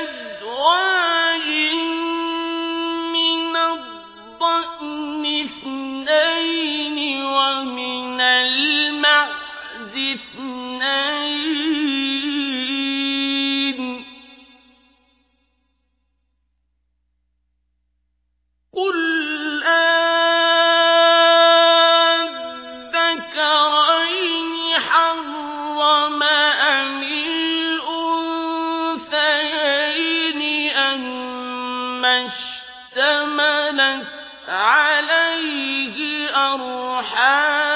أزواج من الضأن أرحام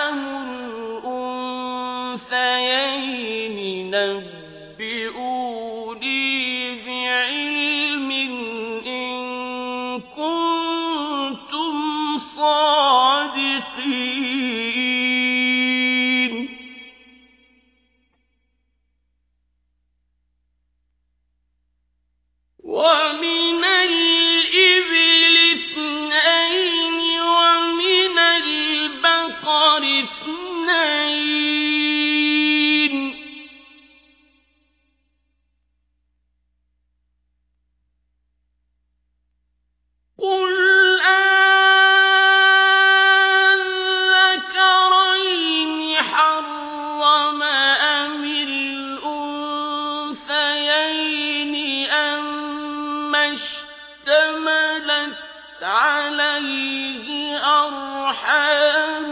اشتملت عليه أرحام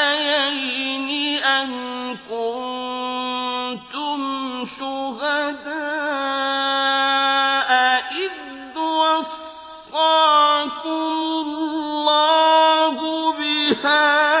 الأنثيين أم كنتم شهداء إذ وصاكم الله بهذا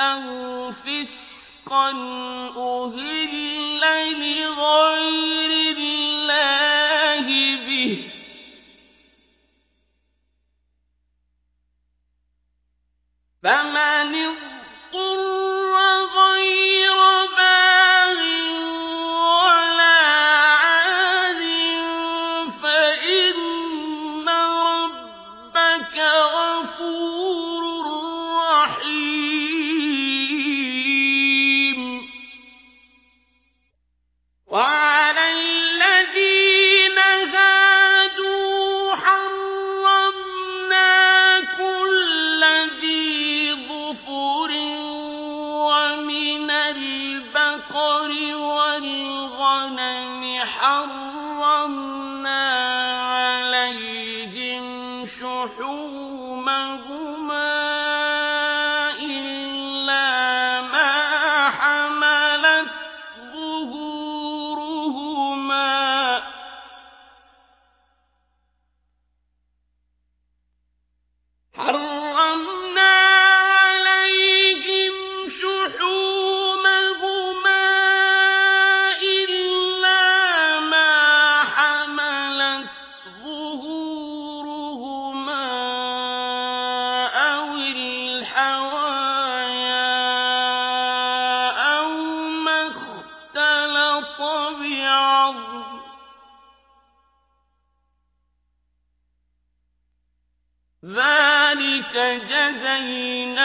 أو فسقا أهل لغير الله به فمن شحومهما ذلك جزيناهم